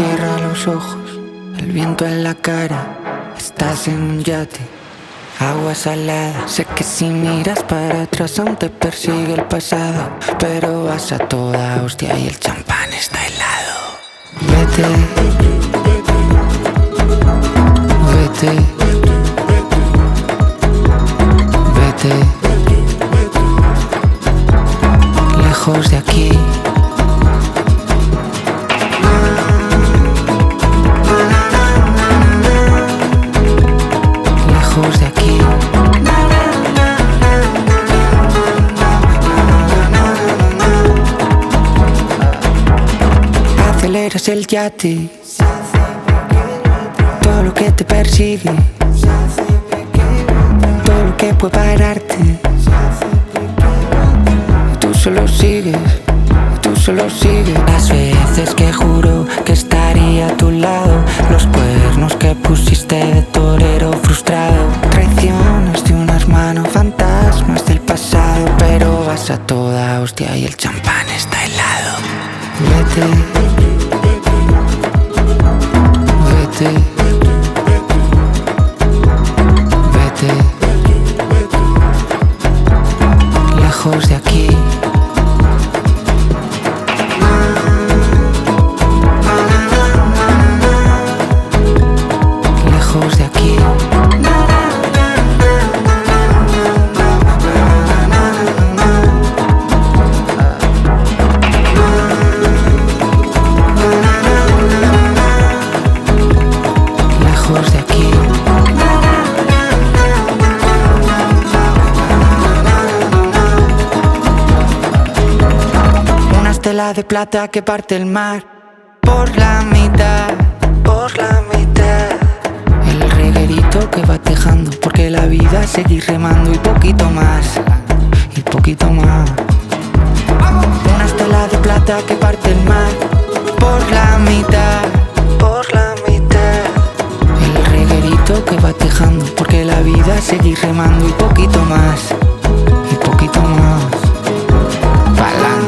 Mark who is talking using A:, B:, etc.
A: Cierra los ojos, el viento en la cara. Estás en un yate, agua salada. Sé que si miras para atrás aún te persigue el pasado. Pero vas a toda hostia y el champán está helado. Vete, vete, vete, lejos de aquí. Aceleras el yate. Todo lo que te persigue. Todo lo que puede pararte. Tú solo sigues. Tú solo sigues. Las veces que juro que estaría a tu lado. Los cuernos que pusiste de torero frustrado. Traiciones de unas manos, fantasmas del pasado. Pero vas a toda hostia y el champán está helado. Vete. ola de plata que parte el mar por la mitad, por la mitad. El reguerito que va tejando, porque la vida seguir remando y poquito más, y poquito más. Una estela de plata que parte el mar por la mitad, por la mitad. El reguerito que va tejando, porque la vida seguir remando y poquito más, y poquito más. Palante.